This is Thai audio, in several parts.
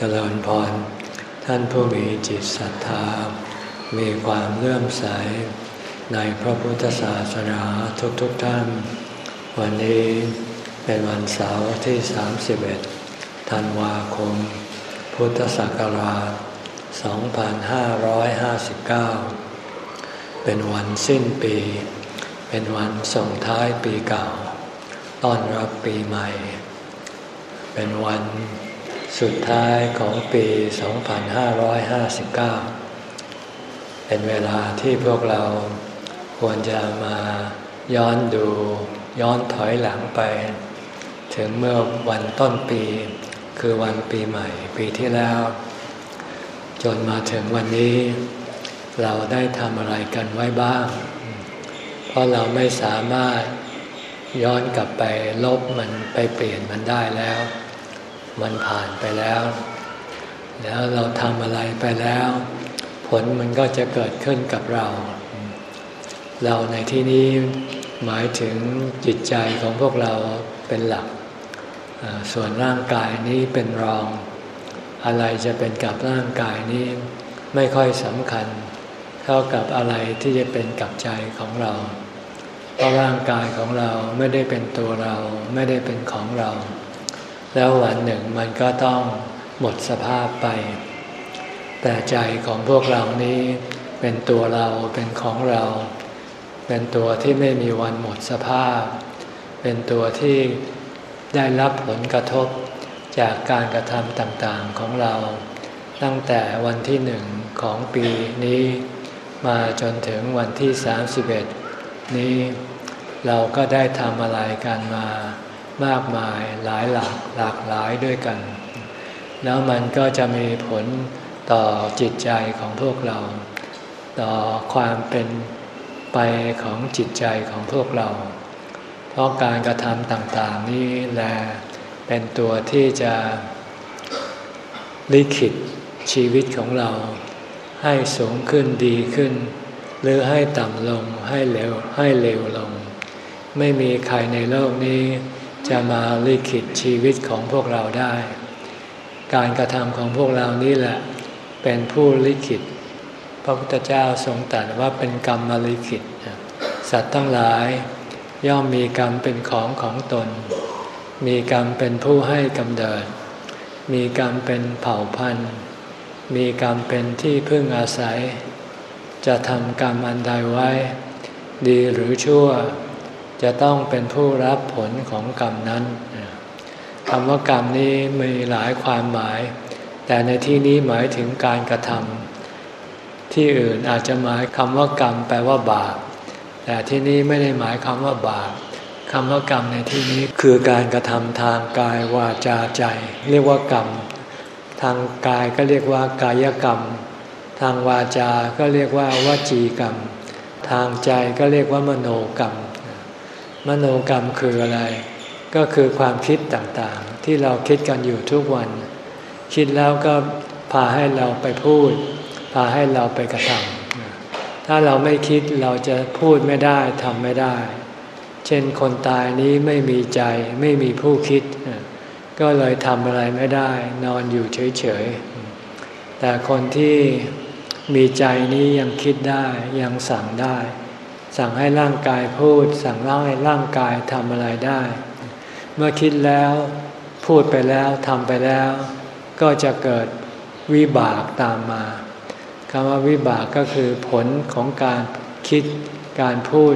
เจริญพร ท่านผู้มีจิตศรัทธา มีความเลื่อมใส ในพระพุทธศาสนาทุกๆทท่าน วันนี้เป็นวันเสาร์ที่ 31 ธันวาคม พุทธศักราช 2559 เป็นวันสิ้นปี เป็นวันส่งท้ายปีเก่า ต้อนรับปีใหม่ เป็นวัน สุดท้ายของปี 2559 เป็นเวลาที่พวกเราควรจะมาย้อนดูย้อนถอยหลังไป ถึงเมื่อวันต้นปี คือวันปีใหม่ ปีที่แล้ว จนมาถึงวันนี้ เราได้ทำอะไรกันไว้บ้าง เพราะเราไม่สามารถย้อนกลับไปลบมันไปเปลี่ยนมันได้แล้ว มันผ่านไปแล้ว แล้วเราทำอะไรไปแล้ว ผลมันก็จะเกิดขึ้นกับเรา เราในที่นี้หมายถึงจิตใจของพวกเราเป็นหลัก ส่วนร่างกายนี้เป็นรอง อะไรจะเป็นกับร่างกายนี้ไม่ค่อยสำคัญ เท่ากับอะไรที่จะเป็นกับใจของเรา เพราะร่างกายของเราไม่ได้เป็นตัวเราไม่ได้เป็นของเรา แล้ววันหนึ่งมันก็ต้องหมดสภาพไป แต่ใจของพวกเรานี้เป็นตัวเราเป็นของเรา เป็นตัวที่ไม่มีวันหมดสภาพ เป็นตัวที่ได้รับผลกระทบจากการกระทำต่างๆของเรา ตั้งแต่วันที่หนึ่งของปีนี้ มาจนถึงวันที่ 31 นี้เราก็ได้ทำอะไรกันมา มากมายหลายหลากหลากหลายด้วยกัน แล้วมันก็จะมีผลต่อจิตใจของพวกเรา ต่อความเป็นไปของจิตใจของพวกเรา เพราะการกระทำต่างๆนี้แหละเป็นตัวที่จะลิขิตชีวิตของเรา ให้สูงขึ้นดีขึ้น หรือให้ต่ำลงให้เร็วให้เร็วลง ไม่มีใครในโลกนี้ จะมาลิขิตชีวิตของพวกเราได้ การกระทำของพวกเรานี่แหละ เป็นผู้ลิขิต พระพุทธเจ้าทรงตรัสว่าเป็นกรรมมาลิขิต สัตว์ทั้งหลายย่อมมีกรรมเป็นของของตน มีกรรมเป็นผู้ให้กำเนิด มีกรรมเป็นเผ่าพันธุ์ มีกรรมเป็นที่พึ่งอาศัย จะทำกรรมอันใดไว้ ดีหรือชั่ว จะต้องเป็นผู้รับผลของกรรมนั้นคำว่ากรรมนี้มีหลายความหมาย แต่ในที่นี้หมายถึงการกระทำที่อื่นอาจจะหมายคำว่ากรรมแปลว่าบาปแต่ที่นี้ไม่ได้หมายคำว่าบาปคำว่ากรรมในที่นี้คือการกระทำทางกายวาจาใจ เรียกว่ากรรม ทางกายก็เรียกว่ากายกรรม ทางวาจาก็เรียกว่าวาจีกรรม ทางใจก็เรียกว่ามโนกรรม มโนกรรมคืออะไร ก็คือความคิดต่างๆ ที่เราคิดกันอยู่ทุกวัน คิดแล้วก็พาให้เราไปพูด พาให้เราไปกระทำถ้าเราไม่คิดเราจะพูดไม่ได้ทำไม่ได้ เช่นคนตายนี้ไม่มีใจไม่มีผู้คิด ก็เลยทำอะไรไม่ได้ นอนอยู่เฉยๆแต่คนที่มีใจนี้ยังคิดได้ยังสั่งได้ สั่งให้ร่างกายพูด สั่งเล่าให้ร่างกายทำอะไรได้ เมื่อคิดแล้วพูดไปแล้วทำไปแล้ว ก็จะเกิดวิบากตามมาคำว่าวิบากก็คือผลของการคิดการพูด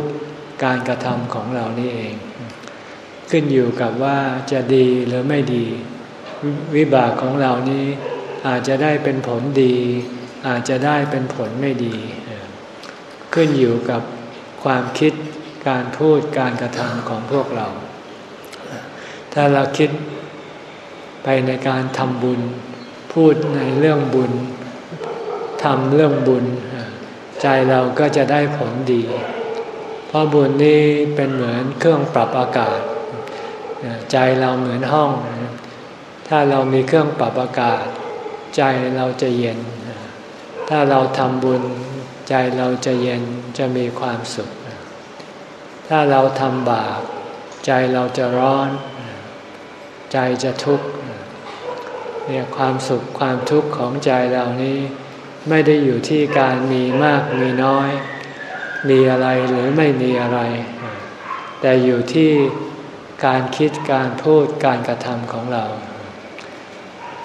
การกระทำของเรานี่เอง ขึ้นอยู่กับว่าจะดีหรือไม่ดี วิบากของเรานี้อาจจะได้เป็นผลดี อาจจะได้เป็นผลไม่ดี ขึ้นอยู่กับ ความคิดการพูดการกระทำของพวกเรา ถ้าเราคิดไปในการทำบุญ พูดในเรื่องบุญทำเรื่องบุญ ใจเราก็จะได้ผลดี เพราะบุญนี้เป็นเหมือนเครื่องปรับอากาศ ใจเราเหมือนห้อง ถ้าเรามีเครื่องปรับอากาศ ใจเราจะเย็น ถ้าเราทำบุญ ใจเราจะเย็นจะมีความสุข ถ้าเราทำบาปใจเราจะร้อน ใจจะทุกข์เนี่ยความสุขความทุกข์ของใจเรานี้ ไม่ได้อยู่ที่การมีมากมีน้อย มีอะไรหรือไม่มีอะไร แต่อยู่ที่การคิดการพูดการกระทำของเรา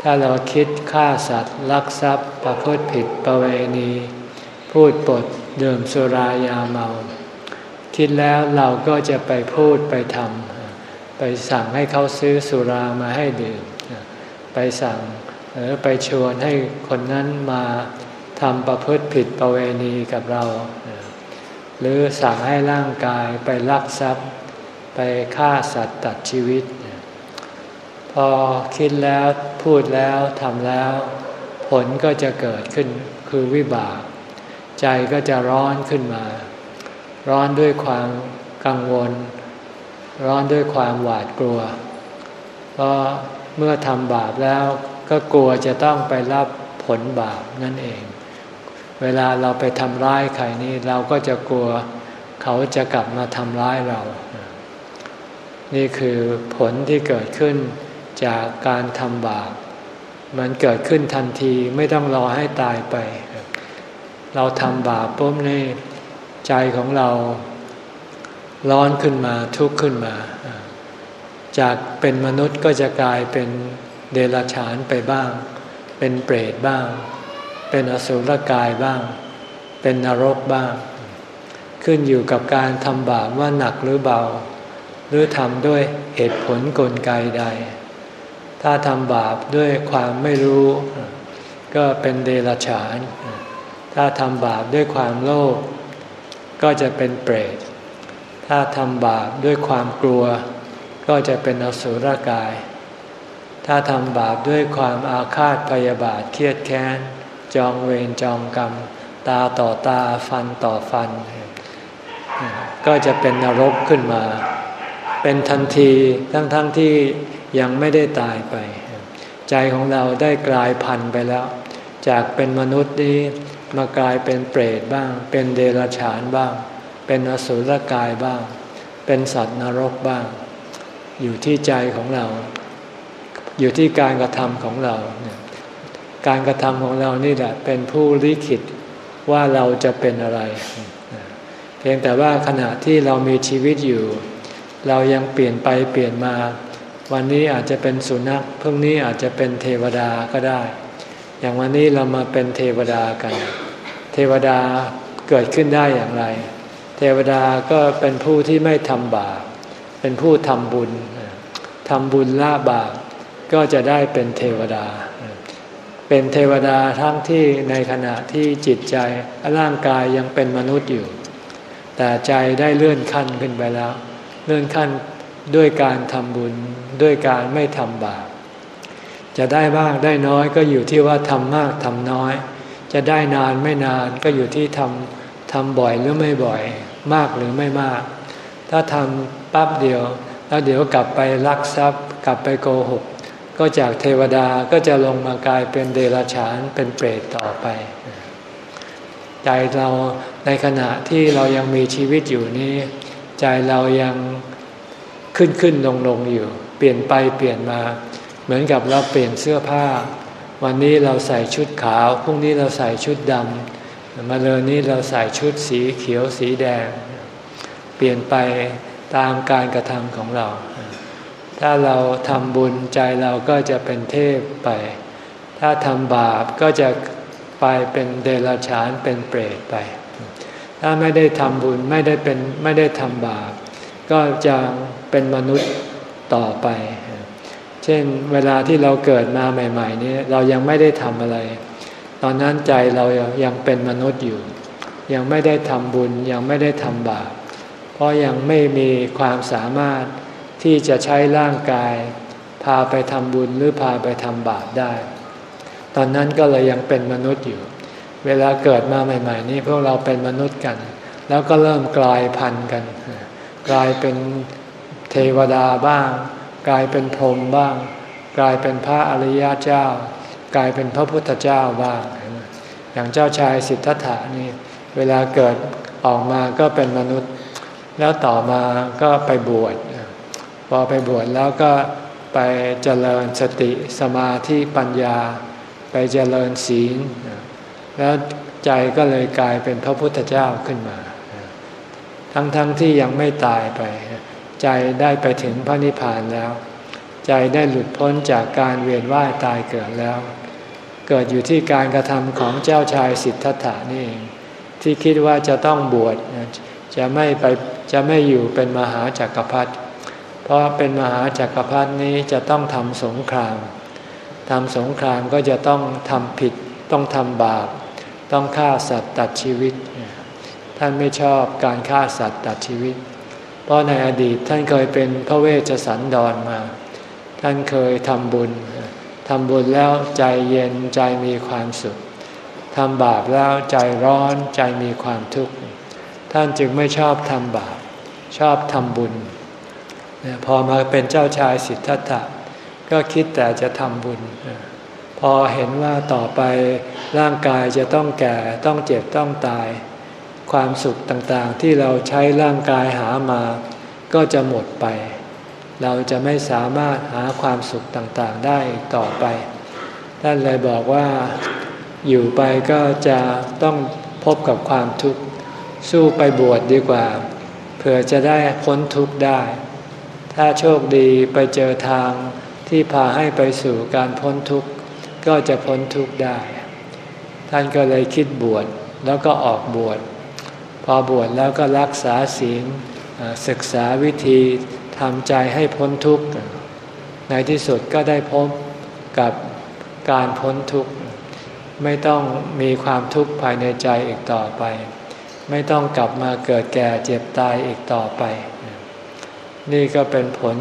ถ้าเราคิดฆ่าสัตว์ลักทรัพย์ประพฤติผิดประเวณี พูดปดดื่มสุรายาเมา คิดแล้วเราก็จะไปพูดไปทำไปสั่งให้เขาซื้อสุรามาให้ดื่ม ไปสั่งหรือไปชวนให้คนนั้นมาทำประพฤติผิดประเวณีกับเรา หรือสั่งให้ร่างกายไปลักทรัพย์ ไปฆ่าสัตว์ตัดชีวิต พอคิดแล้วพูดแล้วทำแล้ว ผลก็จะเกิดขึ้นคือวิบาก ใจก็จะร้อนขึ้นมา ร้อนด้วยความกังวล ร้อนด้วยความหวาดกลัว เพราะเมื่อทำบาปแล้วก็กลัวจะต้องไปรับผลบาปนั่นเอง เวลาเราไปทำร้ายใครนี่เราก็จะกลัวเขาจะกลับมาทำร้ายเรา นี่คือผลที่เกิดขึ้นจากการทำบาป มันเกิดขึ้นทันทีไม่ต้องรอให้ตายไป เราทำบาปปุ๊บนี่ใจของเราร้อนขึ้นมาทุกข์ขึ้นมา จากเป็นมนุษย์ก็จะกลายเป็นเดรัจฉานไปบ้าง เป็นเปรตบ้าง เป็นอสุรกายบ้าง เป็นนรกบ้าง ขึ้นอยู่กับการทำบาปว่าหนักหรือเบา หรือทำด้วยเหตุผลกลไกใด ถ้าทำบาปด้วยความไม่รู้ ก็เป็นเดรัจฉาน ถ้าทำบาปด้วยความโลภก็จะเป็นเปรต ถ้าทำบาปด้วยความกลัว ก็จะเป็นอสุรกาย ถ้าทำบาปด้วยความอาฆาตพยาบาทเครียดแค้น จองเวรจองกรรม ตาต่อตาฟันต่อฟัน ก็จะเป็นนรกขึ้นมา เป็นทันทีทั้งๆทที่ยังไม่ได้ตายไป ใจของเราได้กลายพันธุ์ไปแล้ว จากเป็นมนุษย์นี้ มากลายเป็นเปรตบ้าง เป็นเดรัจฉานบ้าง เป็นอสุรกายบ้าง เป็นสัตว์นรกบ้าง อยู่ที่ใจของเรา อยู่ที่การกระทำของเรา การกระทำของเรานี่แหละเป็นผู้ลิขิตว่าเราจะเป็นอะไร เพียงแต่ว่าขณะที่เรามีชีวิตอยู่ เรายังเปลี่ยนไปเปลี่ยนมา วันนี้อาจจะเป็นสุนัขพรุ่งนี้อาจจะเป็นเทวดาก็ได้ อย่างวันนี้เรามาเป็นเทวดากัน เทวดาเกิดขึ้นได้อย่างไร เทวดาก็เป็นผู้ที่ไม่ทำบาป เป็นผู้ทำบุญทำบุญละบาปก็จะได้เป็นเทวดา เป็นเทวดาทั้งที่ในขณะที่จิตใจร่างกายยังเป็นมนุษย์อยู่ แต่ใจได้เลื่อนขั้นขึ้นไปแล้ว เลื่อนขั้นด้วยการทำบุญด้วยการไม่ทำบาป จะได้มากได้น้อยก็อยู่ที่ว่าทำมากทำน้อย จะได้นานไม่นานก็อยู่ที่ทำทำบ่อยหรือไม่บ่อย มากหรือไม่มาก ถ้าทำปั๊บเดียว แล้วเดี๋ยวกลับไปลักทรัพย์ กลับไปโกหก ก็จากเทวดาก็จะลงมากลายเป็นเดรัจฉานเป็นเปรตต่อไป ใจเราในขณะที่เรายังมีชีวิตอยู่นี้ ใจเรายังขึ้นขึ้นลงลงอยู่ เปลี่ยนไปเปลี่ยนมา เหมือนกับเราเปลี่ยนเสื้อผ้า วันนี้เราใส่ชุดขาวพรุ่งนี้เราใส่ชุดดำมาเลยนี้เราใส่ชุดสีเขียวสีแดง เปลี่ยนไปตามการกระทำของเรา ถ้าเราทำบุญใจเราก็จะเป็นเทพไป ถ้าทำบาปก็จะไปเป็นเดรัจฉานเป็นเปรตไป ถ้าไม่ได้ทำบุญไม่ได้เป็นไม่ได้ทำบาป ก็จะเป็นมนุษย์ต่อไป เช่นเวลาที่เราเกิดมาใหม่ ๆ นี้เรายังไม่ได้ทำอะไร ตอนนั้นใจเรายังเป็นมนุษย์อยู่ ยังไม่ได้ทำบุญยังไม่ได้ทำบาปเพราะยังไม่มีความสามารถที่จะใช้ร่างกาย พาไปทำบุญหรือพาไปทำบาปได้ ตอนนั้นก็เลยยังเป็นมนุษย์อยู่ เวลาเกิดมาใหม่ ๆ นี่พวกเราเป็นมนุษย์กัน แล้วก็เริ่มกลายพันธุ์กัน กลายเป็นเทวดาบ้าง กลายเป็นพรหมบ้าง กลายเป็นพระอริยเจ้า กลายเป็นพระพุทธเจ้าบ้าง อย่างเจ้าชายสิทธัตถะนี่เวลาเกิดออกมาก็เป็นมนุษย์ แล้วต่อมาก็ไปบวชพอไปบวชแล้วก็ไปไปเจริญสติสมาธิปัญญา ไปเจริญศีล แล้วใจก็เลยกลายเป็นพระพุทธเจ้าขึ้นมา ทั้งๆทที่ยังไม่ตายไป ใจได้ไปถึงพระนิพพานแล้ว ใจได้หลุดพ้นจากการเวียนว่ายตายเกิดแล้ว เกิดอยู่ที่การกระทำของเจ้าชายสิทธัตถานี่เองที่คิดว่าจะต้องบวชจะไม่ไปจะไม่อยู่เป็นมหาจักรพรรดิเพราะเป็นมหาจักรพรรดินี้จะต้องทำสงครามทำสงครามก็จะต้องทำผิดต้องทำบาป ต้องฆ่าสัตว์ตัดชีวิต ท่านไม่ชอบการฆ่าสัตว์ตัดชีวิต เพราะในอดีตท่านเคยเป็นพระเวชสันดรมา ท่านเคยทำบุญทำบุญแล้วใจเย็นใจมีความสุขทำบาปแล้วใจร้อนใจมีความทุกข์ ท่านจึงไม่ชอบทำบาป ชอบทำบุญ พอมาเป็นเจ้าชายสิทธัตถะก็คิดแต่จะทำบุญ พอเห็นว่าต่อไปร่างกายจะต้องแก่ต้องเจ็บต้องตาย ความสุขต่างๆ ที่เราใช้ร่างกายหามา ก็จะหมดไป เราจะไม่สามารถหาความสุขต่างๆได้ต่อไปท่านเลยบอกว่าอยู่ไปก็จะต้องพบกับความทุกข์สู้ไปบวชดดีกว่าเผื่อจะได้พ้นทุกข์ได้ ถ้าโชคดีไปเจอทางที่พาให้ไปสู่การพ้นทุกข์ก็จะพ้นทุกข์ได้ ท่านก็เลยคิดบวชแล้วก็ออกบวช พอบวชแล้วก็รักษาศีลศึกษาวิธีทำใจให้พ้นทุกข์ในที่สุดก็ได้พบกับการพ้นทุกข์ ไม่ต้องมีความทุกข์ภายในใจอีกต่อไป ไม่ต้องกลับมาเกิดแก่เจ็บตายอีกต่อไป นี่ก็เป็นผล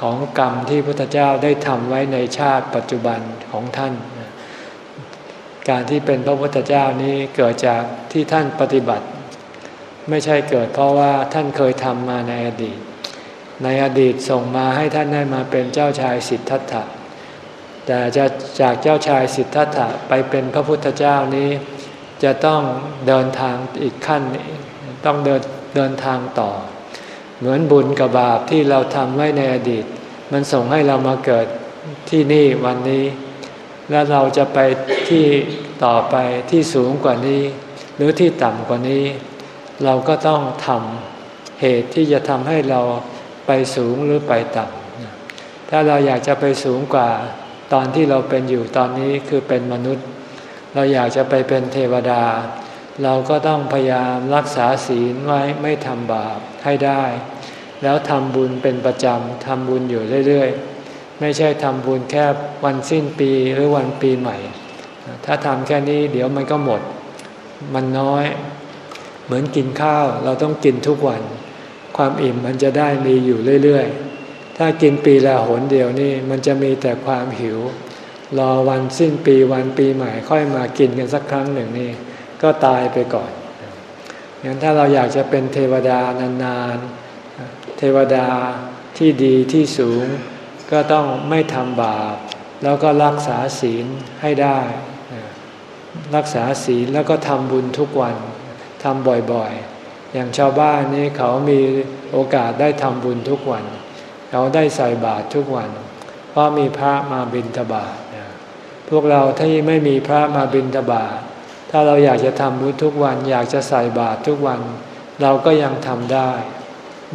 ของกรรมที่พุทธเจ้าได้ทำไว้ในชาติปัจจุบันของท่าน การที่เป็นพระพุทธเจ้านี้เกิดจากที่ท่านปฏิบัติ ไม่ใช่เกิดเพราะว่าท่านเคยทำมาในอดีต ในอดีตส่งมาให้ท่านได้มาเป็นเจ้าชายสิทธัตถะแต่จะจากเจ้าชายสิทธัตถะไปเป็นพระพุทธเจ้านี้ จะต้องเดินทางอีกขั้นต้องเดินเดินทางต่อ เหมือนบุญกับบาปที่เราทำไว้ในอดีต มันส่งให้เรามาเกิดที่นี่วันนี้ แล้วเราจะไปที่ต่อไปที่สูงกว่านี้ หรือที่ต่ำกว่านี้ เราก็ต้องทำเหตุที่จะทำให้เราไปสูงหรือไปต่ำถ้าเราอยากจะไปสูงกว่าตอนที่เราเป็นอยู่ตอนนี้คือเป็นมนุษย์ เราอยากจะไปเป็นเทวดา เราก็ต้องพยายามรักษาศีลไว้ไม่ทำบาปให้ได้ แล้วทำบุญเป็นประจำทำบุญอยู่เรื่อยๆ ไม่ใช่ทำบุญแค่วันสิ้นปีหรือวันปีใหม่ ถ้าทำแค่นี้เดี๋ยวมันก็หมด มันน้อย เหมือนกินข้าวเราต้องกินทุกวัน ความอิ่มมันจะได้มีอยู่เรื่อยๆ ถ้ากินปีละหนเดียวนี่มันจะมีแต่ความหิว รอวันสิ้นปีวันปีใหม่ค่อยมากินกันสักครั้งหนึ่งนี่ก็ตายไปก่อนงั้นถ้าเราอยากจะเป็นเทวดานานๆ เทวดาที่ดีที่สูง ก็ต้องไม่ทำบาป แล้วก็รักษาศีลให้ได้ รักษาศีลแล้วก็ทำบุญทุกวันำบ่อยๆ อย่างชาวบ้านนี่เขามีโอกาสได้ทำบุญทุกวันเราได้ใส่บาตรทุกวัน เพราะมีพระมาบิณฑบาตพวกเราที่ไม่มีพระมาบิณฑบาตถ้าเราอยากจะทำบุญทุกวัน อยากจะใส่บาตรทุกวัน เราก็ยังทำได้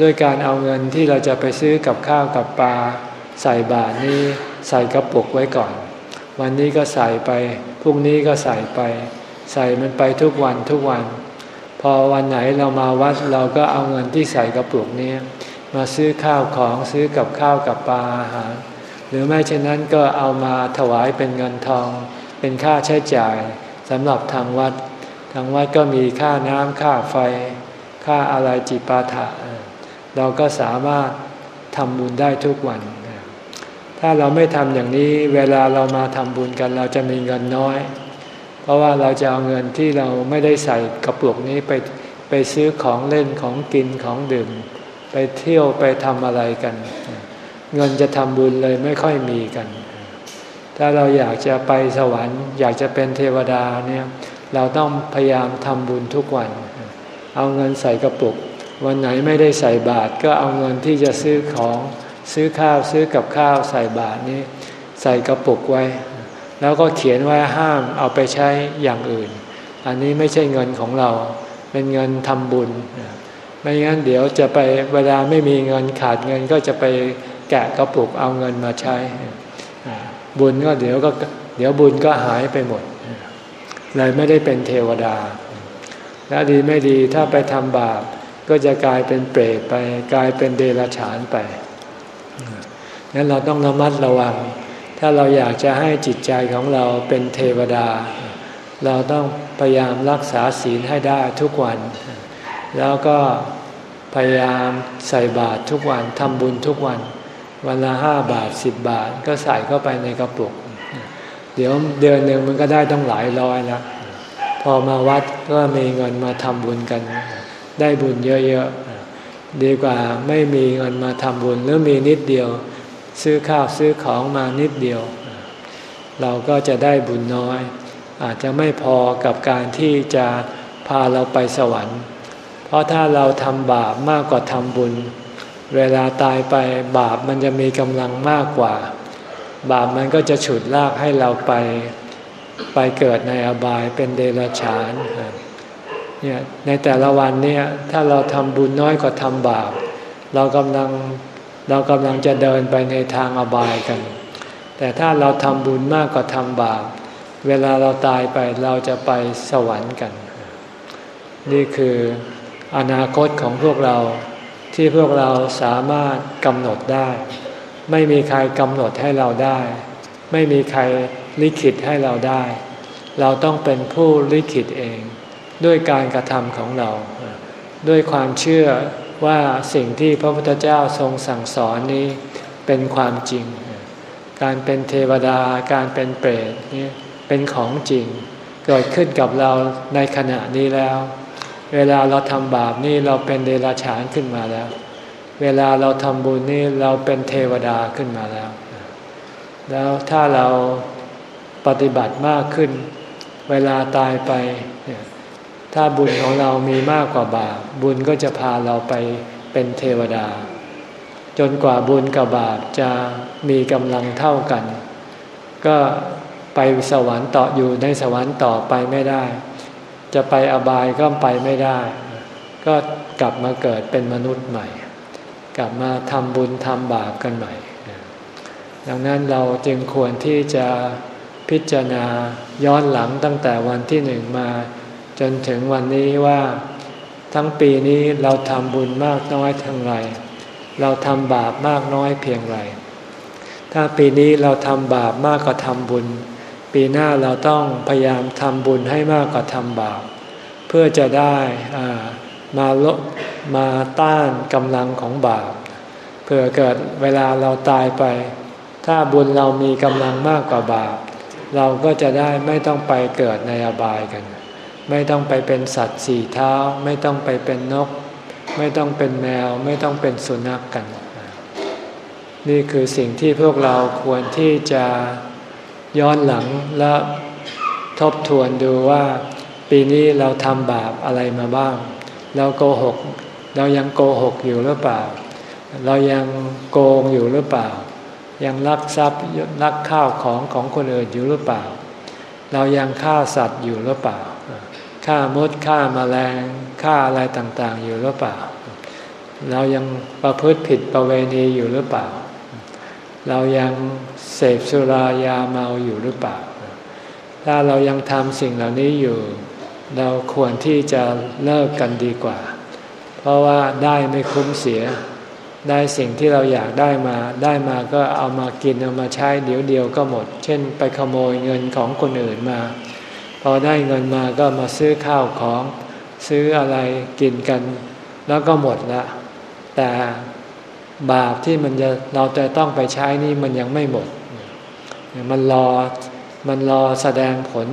ด้วยการเอาเงินที่เราจะไปซื้อกับข้าวกับปลาใส่บาตรนี้ใส่กระปุกไว้ก่อน วันนี้ก็ใส่ไปพรุ่งนี้ก็ใส่ไป ใส่มันไปทุกวันทุกวัน พอวันไหนเรามาวัดเราก็เอาเงินที่ใส่กระปุกนี้มาซื้อข้าวของซื้อกับข้าวกับปลาอาหาร หรือไม่เช่นนั้นก็เอามาถวายเป็นเงินทอง เป็นค่าใช้จ่ายสำหรับทางวัด ทางวัดก็มีค่าน้ำค่าไฟ ค่าอะไรจิปาถะเราก็สามารถทำบุญได้ทุกวัน ถ้าเราไม่ทำอย่างนี้เวลาเรามาทำบุญกันเราจะมีเงินน้อย เพราะว่าเราจะเอาเงินที่เราไม่ได้ใส่กระปุกนี้ไปไปซื้อของเล่นของกินของดื่ม ไปเที่ยวไปทำอะไรกัน เงินจะทำบุญเลยไม่ค่อยมีกัน ถ้าเราอยากจะไปสวรรค์ อยากจะเป็นเทวดาเนี่ยเราต้องพยายามทำบุญทุกวัน เอาเงินใส่กระปุก วันไหนไม่ได้ใส่บาตรก็เอาเงินที่จะซื้อของซื้อข้าวซื้อกับข้าวใส่บาตรนี้ ใส่กระปุกไว้ แล้วก็เขียนไว้ห้ามเอาไปใช้อย่างอื่น อันนี้ไม่ใช่เงินของเรา เป็นเงินทำบุญ ไม่งั้นเดี๋ยวจะไปเวลาไม่มีเงินขาดเงินก็จะไปแกะกระปุกเอาเงินมาใช้ บุญก็เดี๋ยวก็เดี๋ยวบุญก็หายไปหมด เลยไม่ได้เป็นเทวดา และดีไม่ดีถ้าไปทำบาปก็จะกลายเป็นเปรตไป กลายเป็นเดรัจฉานไปนั้นเราต้องระมัดระวัง ถ้าเราอยากจะให้จิตใจของเราเป็นเทวดา เราต้องพยายามรักษาศีลให้ได้ทุกวัน แล้วก็พยายามใส่บาตรทุกวันทำบุญทุกวัน วันละห้าบาทสิบบาท ก็ใส่เข้าไปในกระปุก เดี๋ยวเดือนหนึ่งมันก็ได้ต้องหลายร้อยแล้วพอมาวัดก็มีเงินมาทำบุญกัน ได้บุญเยอะๆดีกว่าไม่มีเงินมาทำบุญหรือมีนิดเดียว ซื้อข้าวซื้อของมานิดเดียว เราก็จะได้บุญน้อย อาจจะไม่พอกับการที่จะพาเราไปสวรรค์ เพราะถ้าเราทำบาปมากกว่าทำบุญ เวลาตายไปบาปมันจะมีกำลังมากกว่า บาปมันก็จะฉุดลากให้เราไปไปเกิดในอบายเป็นเดรัจฉานเนี่ยในแต่ละวันเนี่ยถ้าเราทำบุญน้อยกว่าทำบาป เรากำลัง เรากำลังจะเดินไปในทางอบายกัน แต่ถ้าเราทำบุญมากกว่าทำบาป เวลาเราตายไปเราจะไปสวรรค์กัน นี่คืออนาคตของพวกเราที่พวกเราสามารถกำหนดได้ ไม่มีใครกำหนดให้เราได้ ไม่มีใครลิขิตให้เราได้ เราต้องเป็นผู้ลิขิตเอง ด้วยการกระทำของเรา ด้วยความเชื่อ ว่าสิ่งที่พระพุทธเจ้าทรงสั่งสอนนี้เป็นความจริง การเป็นเทวดาการเป็นเปรตนี่เป็นของจริง เกิดขึ้นกับเราในขณะนี้แล้ว เวลาเราทำบาปนี่เราเป็นเดรัจฉานขึ้นมาแล้ว เวลาเราทำบุญนี่เราเป็นเทวดาขึ้นมาแล้ว แล้วถ้าเราปฏิบัติมากขึ้น เวลาตายไป ถ้าบุญของเรามีมากกว่าบาปบุญก็จะพาเราไปเป็นเทวดา จนกว่าบุญกับบาปจะมีกำลังเท่ากัน ก็ไปสวรรค์ต่ออยู่ในสวรรค์ต่อไปไม่ได้ จะไปอบายก็ไปไม่ได้ ก็กลับมาเกิดเป็นมนุษย์ใหม่ กลับมาทำบุญทำบาปกันใหม่ ดังนั้นเราจึงควรที่จะพิจารณาย้อนหลังตั้งแต่วันที่หนึ่งมา นถึงวันนี้ว่าทั้งปีนี้เราทำบุญมากน้อยเท่าไร เราทำบาปมากน้อยเพียงไร ถ้าปีนี้เราทำบาปมากกว่าทำบุญ ปีหน้าเราต้องพยายามทำบุญให้มากกว่าทำบาป เพื่อจะได้มาลดมาต้านกำลังของบาปเพื่อเกิดเวลาเราตายไป ถ้าบุญเรามีกำลังมากกว่าบาป เราก็จะได้ไม่ต้องไปเกิดในอบายกัน ไม่ต้องไปเป็นสัตว์สี่เท้า ไม่ต้องไปเป็นนก ไม่ต้องเป็นแมว ไม่ต้องเป็นสุนัขกกัน นี่คือสิ่งที่พวกเราควรที่จะย้อนหลังและทบทวนดูว่า ปีนี้เราทำบาปอะไรมาบ้าง เราโกหก เรายังโกหกอยู่หรือเปล่า เรายังโกงอยู่หรือเปล่า ยังลักทรัพย์ลักข้าวของของคนอื่นอยู่หรือเปล่า เรายังฆ่าสัตว์อยู่หรือเปล่า ฆ่ามดฆ่ามาแมลงฆ่าอะไรต่างๆ อยู่หรือเปล่า เรายังประพฤติผิดประเวณีอยู่หรือเปล่า เรายังเสพสุรายาเมาอยู่หรือเปล่า ถ้าเรายังทำสิ่งเหล่านี้อยู่ เราควรที่จะเลิกกันดีกว่า เพราะว่าได้ไม่คุ้มเสีย ได้สิ่งที่เราอยากได้มาได้มาก็เอามากินเอามาใช้เดี๋ยวเดียวก็หมด เช่นไปขโมยเงินของคนอื่นมา พอได้เงินมาก็มาซื้อข้าวของ ซื้ออะไรกินกัน แล้วก็หมดละแต่บาปที่มันจะเราจะต้องไปใช้นี่มันยังไม่หมด มันรอมันรอแสดงผล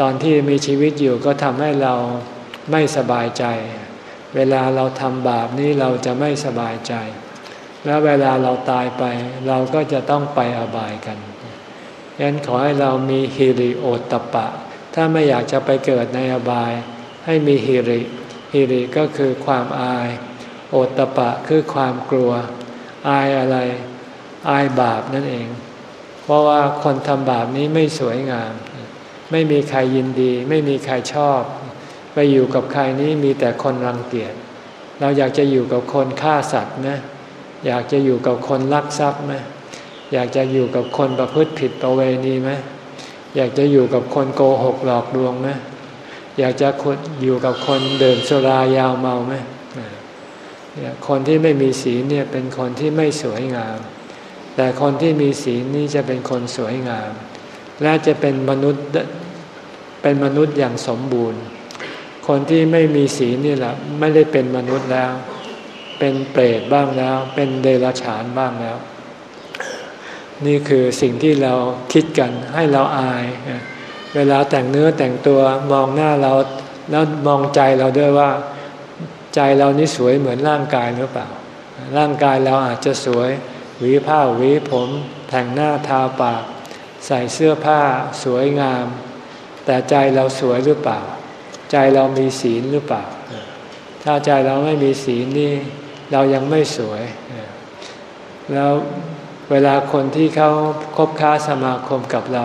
ตอนที่มีชีวิตอยู่ก็ทำให้เราไม่สบายใจ เวลาเราทำบาปนี้เราจะไม่สบายใจ แล้วเวลาเราตายไป เราก็จะต้องไปอบายกัน ยันขอให้เรามีฮิริโอตปะ ถ้าไม่อยากจะไปเกิดในอบาย ให้มีฮิริฮิริก็คือความอาย โอตปะคือความกลัว อายอะไร อายบาปนั่นเอง เพราะว่าคนทำบาปนี้ไม่สวยงาม ไม่มีใครยินดี ไม่มีใครชอบ ไปอยู่กับใครนี้มีแต่คนรังเกียจ เราอยากจะอยู่กับคนฆ่าสัตว์ไหมอยากจะอยู่กับคนลักทรัพย์ไหม อยากจะอยู่กับคนประพฤติผิดประเวณีไหมอยากจะอยู่กับคนโกหกหลอกลวงไหมอยากจะอยู่กับคนเดินสุรายาวเมาไหมคนที่ไม่มีศีลเนี่ยเป็นคนที่ไม่สวยงาม แต่คนที่มีศีลนี่จะเป็นคนสวยงาม และจะเป็นมนุษย์เป็นมนุษย์อย่างสมบูรณ์ คนที่ไม่มีศีลนี่แหละไม่ได้เป็นมนุษย์แล้ว เป็นเปรตบ้างแล้ว เป็นเดรัจฉานบ้างแล้ว นี่คือสิ่งที่เราคิดกันให้เราอาย เวลาแต่งเนื้อแต่งตัวมองหน้าเราแล้วมองใจเราด้วยว่า ใจเรานี่สวยเหมือนร่างกายหรือเปล่า ร่างกายเราอาจจะสวยหวีผ้าหวีผม แต่งหน้าทาปาก ใส่เสื้อผ้าสวยงาม แต่ใจเราสวยหรือเปล่า ใจเรามีศีลหรือเปล่า ถ้าใจเราไม่มีศีลนี่ เรายังไม่สวย แล้ว เวลาคนที่เขาคบค้าสมาคมกับเรา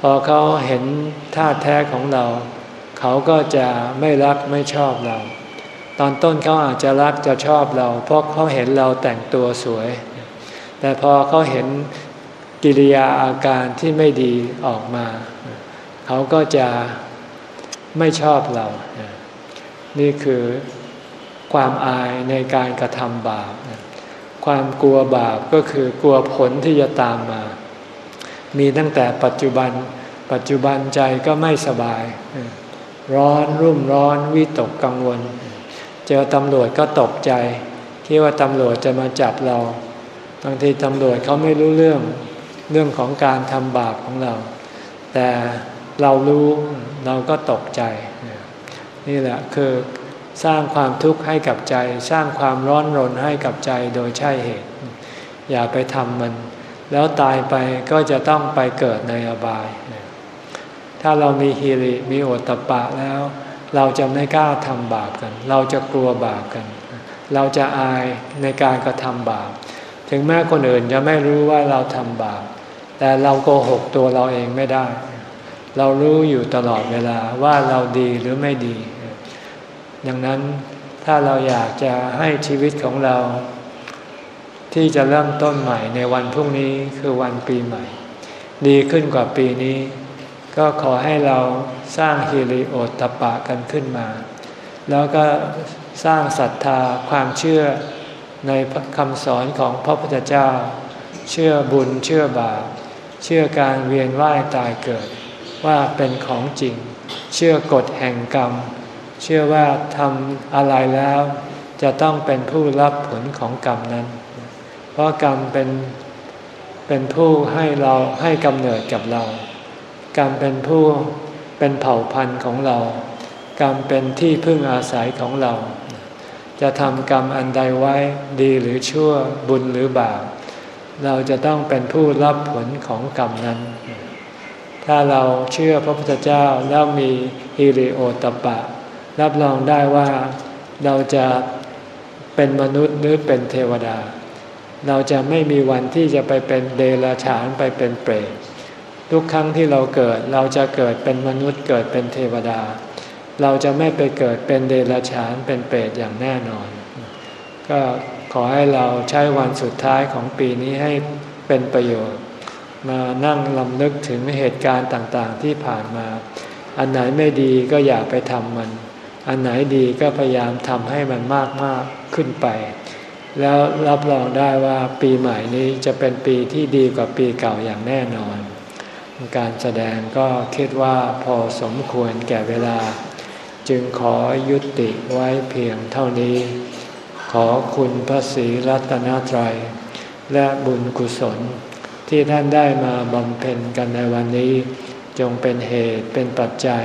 พอเขาเห็นท่าแท้ของเรา เขาก็จะไม่รักไม่ชอบเรา ตอนต้นเขาอาจจะรักจะชอบเรา เพราะเขาเห็นเราแต่งตัวสวย แต่พอเขาเห็นกิริยาอาการที่ไม่ดีออกมา เขาก็จะไม่ชอบเรา นี่คือความอายในการกระทำบาป ความกลัวบาปก็คือกลัวผลที่จะตามมา มีตั้งแต่ปัจจุบัน ปัจจุบันใจก็ไม่สบาย ร้อนรุ่มร้อนวิตกกังวล เจอตำรวจก็ตกใจ คิดว่าตำรวจจะมาจับเราบางทีตำรวจเขาไม่รู้เรื่องเรื่องของการทำบาปของเรา แต่เรารู้เราก็ตกใจ นี่แหละคือ สร้างความทุกข์ให้กับใจ สร้างความร้อนรนให้กับใจโดยใช่เหตุ อย่าไปทำมัน แล้วตายไปก็จะต้องไปเกิดในอบาย ถ้าเรามีฮิริมีโอตปะแล้ว เราจะไม่กล้าทำบาปกัน เราจะกลัวบาปกัน เราจะอายในการกระทำบาป ถึงแม้คนอื่นจะไม่รู้ว่าเราทำบาป แต่เราโกหกตัวเราเองไม่ได้ เรารู้อยู่ตลอดเวลาว่าเราดีหรือไม่ดี ดังนั้นถ้าเราอยากจะให้ชีวิตของเรา ที่จะเริ่มต้นใหม่ในวันพรุ่งนี้คือวันปีใหม่ ดีขึ้นกว่าปีนี้ ก็ขอให้เราสร้างฮิริโอตปะกันขึ้นมา แล้วก็สร้างศรัทธาความเชื่อในคำสอนของพระพุทธเจ้า เชื่อบุญเชื่อบาปเชื่อการเวียนว่ายตายเกิดว่าเป็นของจริง เชื่อกฎแห่งกรรม เชื่อว่าทำอะไรแล้ว จะต้องเป็นผู้รับผลของกรรมนั้น เพราะกรรมเป็นเป็นผู้ให้เราให้กำเนิดกับเรา กรรมเป็นผู้เป็นเผ่าพันธุ์ของเรา กรรมเป็นที่พึ่งอาศัยของเรา จะทำกรรมอันใดไว้ดีหรือชั่วบุญหรือบาปเราจะต้องเป็นผู้รับผลของกรรมนั้น ถ้าเราเชื่อพระพุทธเจ้าแล้วมีฮิริโอตปะ รับรองได้ว่าเราจะเป็นมนุษย์หรือเป็นเทวดา เราจะไม่มีวันที่จะไปเป็นเดรัจฉานไปเป็นเปรตทุกครั้งที่เราเกิดเราจะเกิดเป็นมนุษย์เกิดเป็นเทวดา เราจะไม่ไปเกิดเป็นเดรัจฉานเป็นเปรตอย่างแน่นอน ก็ขอให้เราใช้วันสุดท้ายของปีนี้ให้เป็นประโยชน์ มานั่งลำลึกถึงเหตุการณ์ต่างๆที่ผ่านมา อันไหนไม่ดีก็อย่าไปทำมัน อันไหนดีก็พยายามทำให้มันมากๆขึ้นไป แล้วรับรองได้ว่าปีใหม่นี้จะเป็นปีที่ดีกว่าปีเก่าอย่างแน่นอน การแสดงก็คิดว่าพอสมควรแก่เวลา จึงขอยุติไว้เพียงเท่านี้ ขอคุณพระศรีรัตนตรัย และบุญกุศล ที่ท่านได้มาบำเพ็ญกันในวันนี้ จงเป็นเหตุเป็นปัจจัย